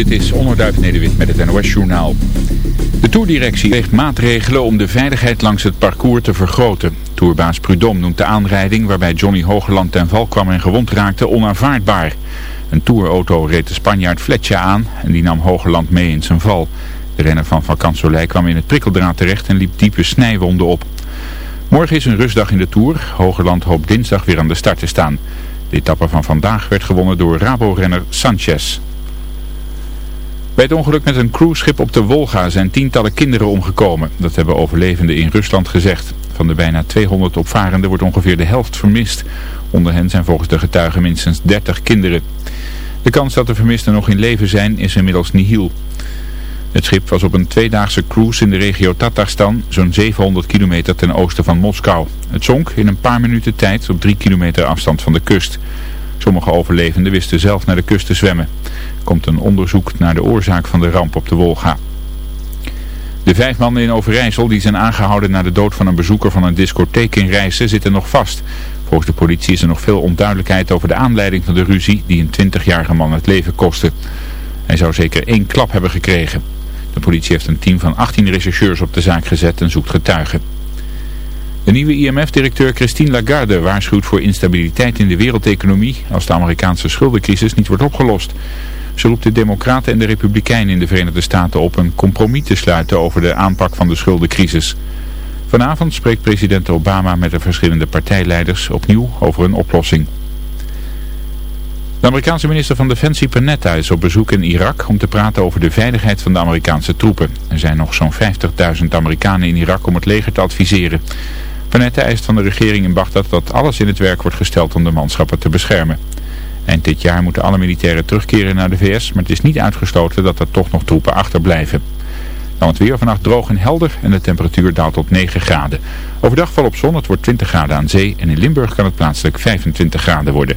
Dit is Onderduif Nederwit met het NOS Journaal. De toerdirectie weegt maatregelen om de veiligheid langs het parcours te vergroten. Tourbaas Prudhomme noemt de aanrijding waarbij Johnny Hogeland ten val kwam en gewond raakte onaanvaardbaar. Een tourauto reed de Spanjaard Fletcher aan en die nam Hogeland mee in zijn val. De renner van Valkansolei kwam in het prikkeldraad terecht en liep diepe snijwonden op. Morgen is een rustdag in de Tour. Hogeland hoopt dinsdag weer aan de start te staan. De etappe van vandaag werd gewonnen door Rabo-renner Sanchez. Bij het ongeluk met een cruiseschip op de Wolga zijn tientallen kinderen omgekomen. Dat hebben overlevenden in Rusland gezegd. Van de bijna 200 opvarenden wordt ongeveer de helft vermist. Onder hen zijn volgens de getuigen minstens 30 kinderen. De kans dat de vermisten nog in leven zijn is inmiddels nihil. Het schip was op een tweedaagse cruise in de regio Tatarstan, zo'n 700 kilometer ten oosten van Moskou. Het zonk in een paar minuten tijd op drie kilometer afstand van de kust. Sommige overlevenden wisten zelf naar de kust te zwemmen. Er komt een onderzoek naar de oorzaak van de ramp op de Wolga. De vijf mannen in Overijssel die zijn aangehouden na de dood van een bezoeker van een discotheek in Rijssen zitten nog vast. Volgens de politie is er nog veel onduidelijkheid over de aanleiding van de ruzie die een 20-jarige man het leven kostte. Hij zou zeker één klap hebben gekregen. De politie heeft een team van 18 rechercheurs op de zaak gezet en zoekt getuigen. De nieuwe IMF-directeur Christine Lagarde waarschuwt voor instabiliteit in de wereldeconomie als de Amerikaanse schuldencrisis niet wordt opgelost. Ze roept de Democraten en de Republikeinen in de Verenigde Staten op een compromis te sluiten over de aanpak van de schuldencrisis. Vanavond spreekt president Obama met de verschillende partijleiders opnieuw over een oplossing. De Amerikaanse minister van Defensie Panetta is op bezoek in Irak om te praten over de veiligheid van de Amerikaanse troepen. Er zijn nog zo'n 50.000 Amerikanen in Irak om het leger te adviseren. Panetta eist van de regering in Bagdad dat alles in het werk wordt gesteld om de manschappen te beschermen. Eind dit jaar moeten alle militairen terugkeren naar de VS, maar het is niet uitgesloten dat er toch nog troepen achterblijven. Dan het weer vannacht droog en helder en de temperatuur daalt tot 9 graden. Overdag volop zon, het wordt 20 graden aan zee en in Limburg kan het plaatselijk 25 graden worden.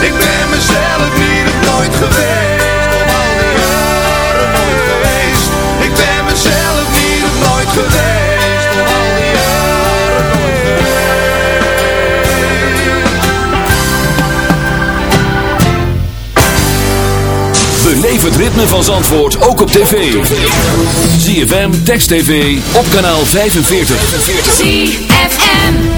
Ik ben mezelf niet nog nooit geweest. Om Al die jaren geweest. Ik ben mezelf niet nog nooit geweest. Beleef het ritme van Zandvoort ook op tv. ZFM, Text TV, op kanaal 45. ZFM.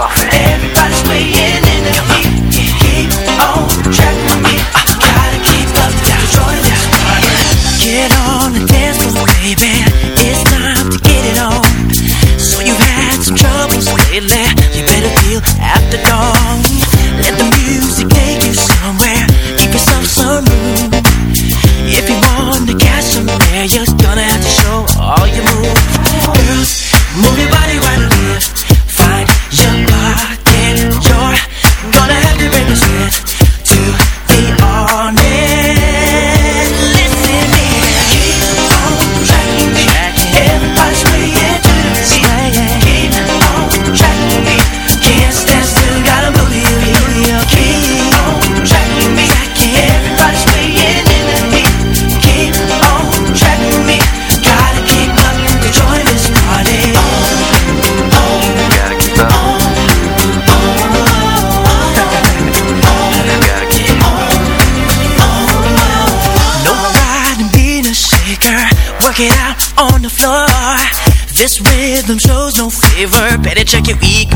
better check your ego.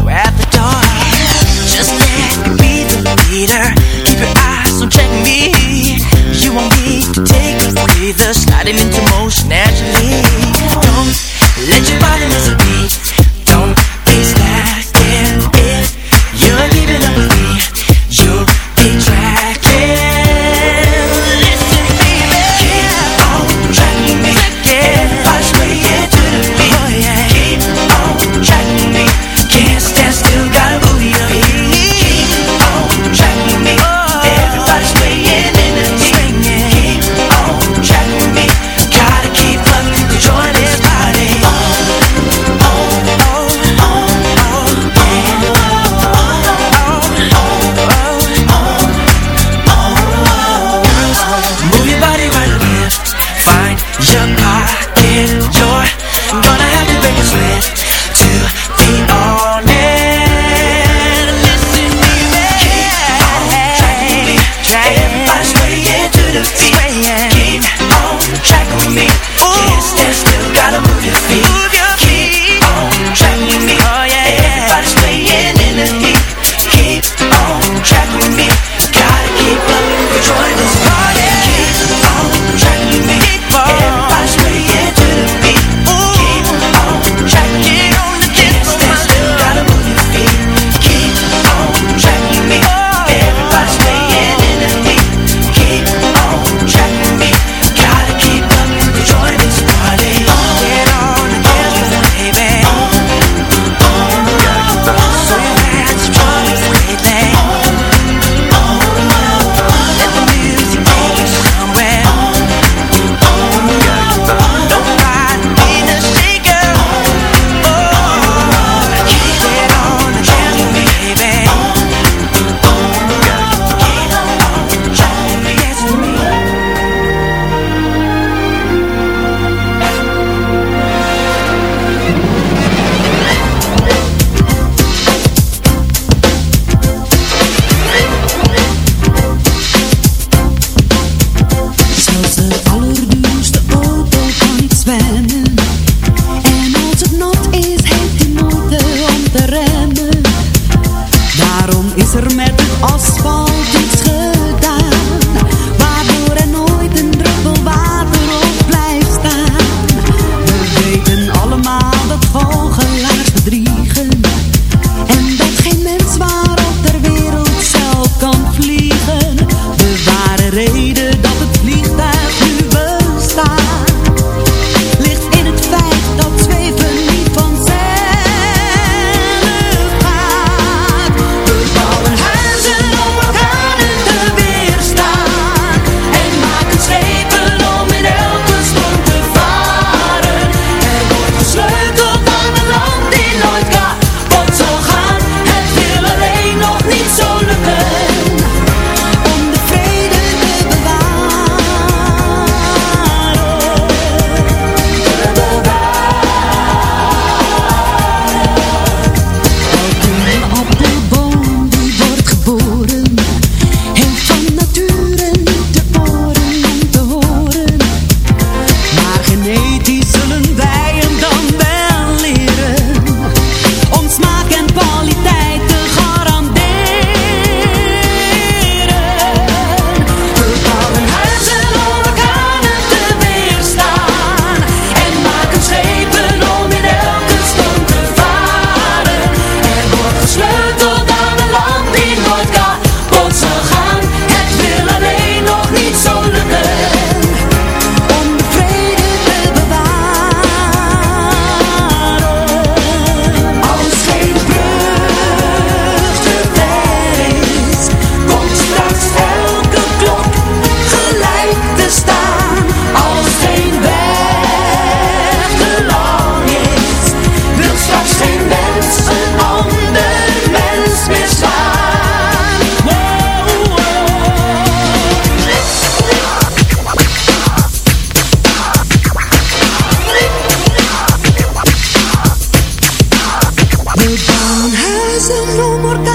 Down has no more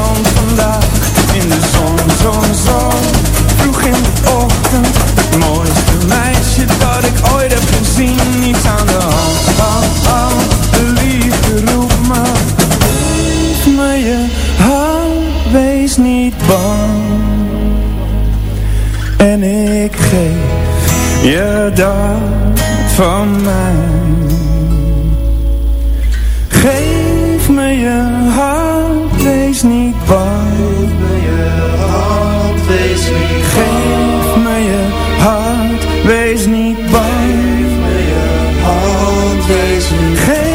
zon Vroeg in de ochtend. Het mooiste meisje dat ik ooit heb gezien. Niets aan de hand, hand, hand De liefde roept me. Geef me je hand, wees niet bang. En ik geef je dat van mij Geef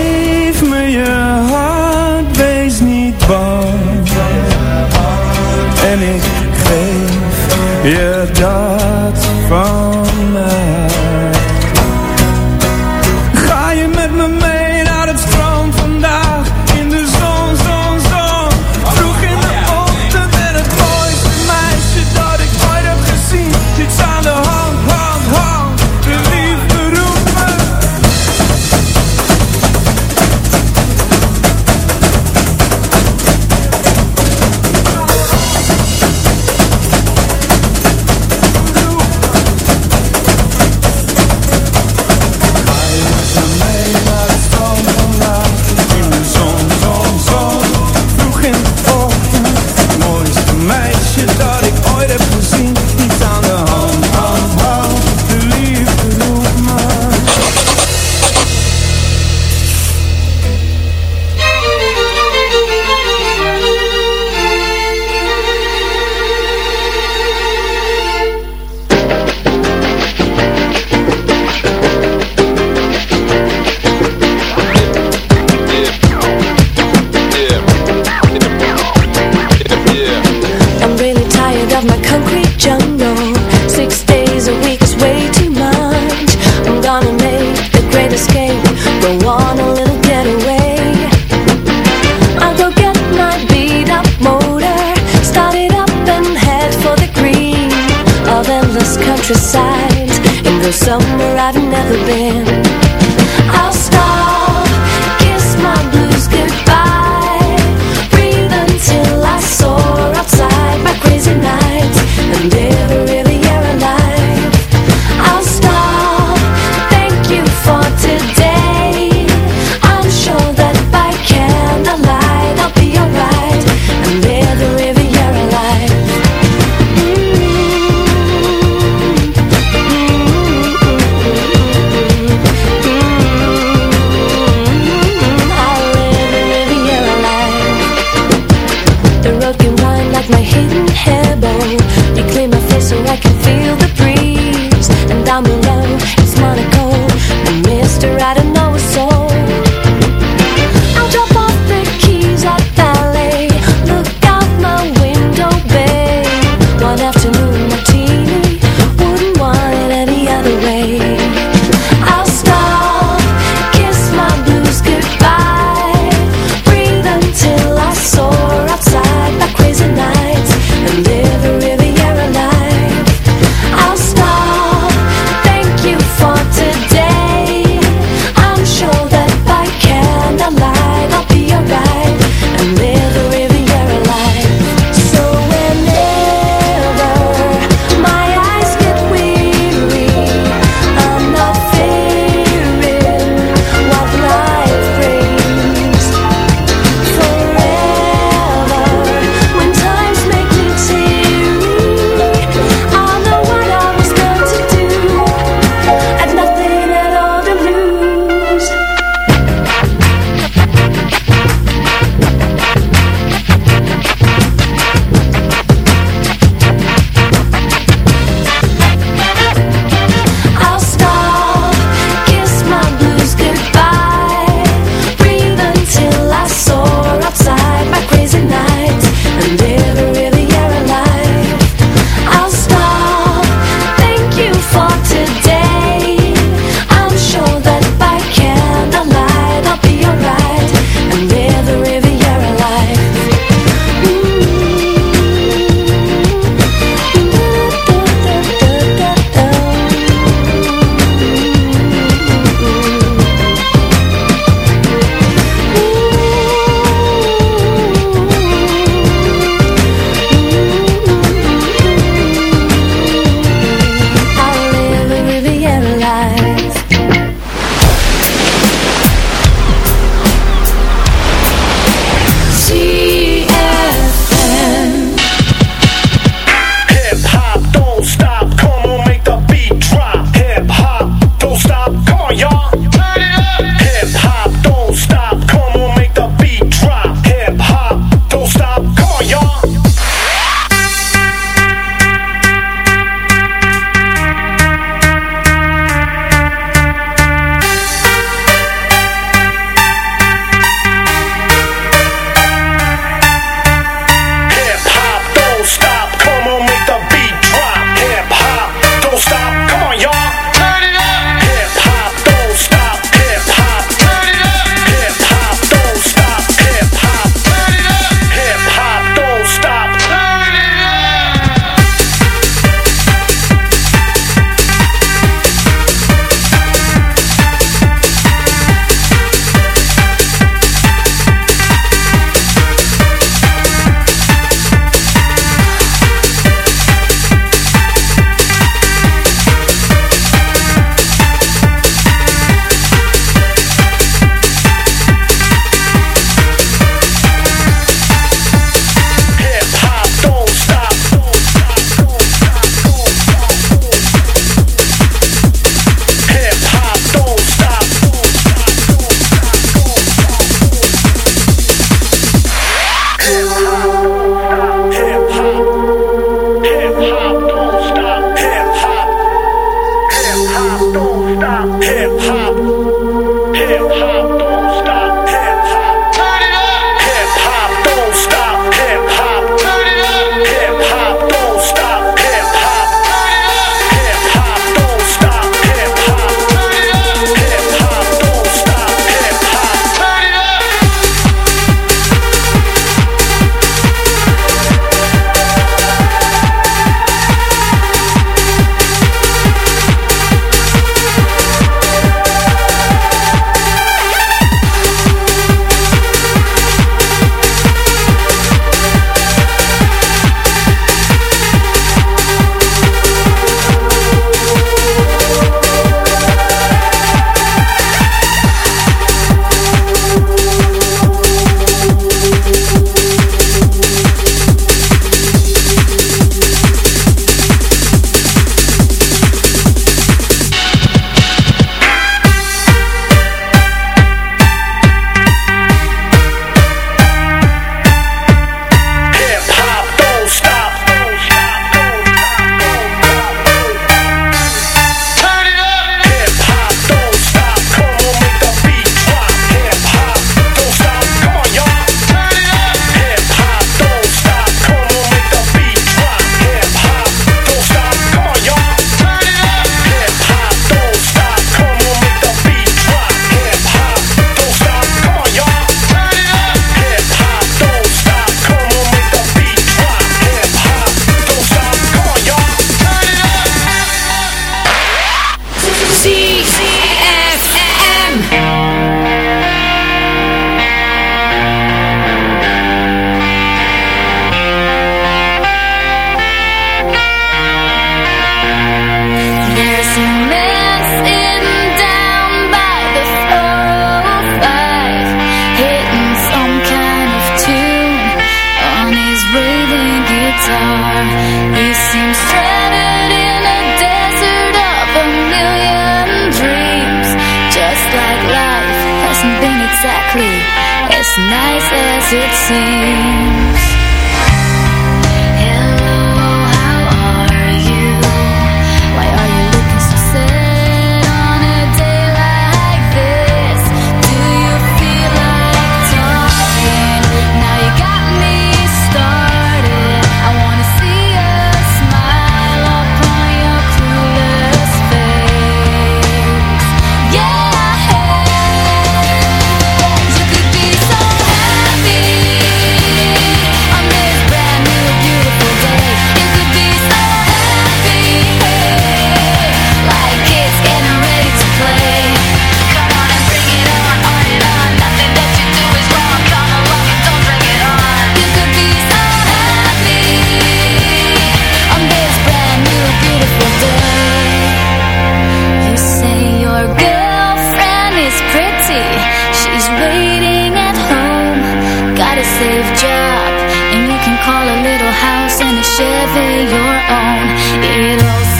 A safe job. And you can call a little house and a Chevy your own. It'll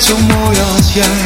zo mooi als jij.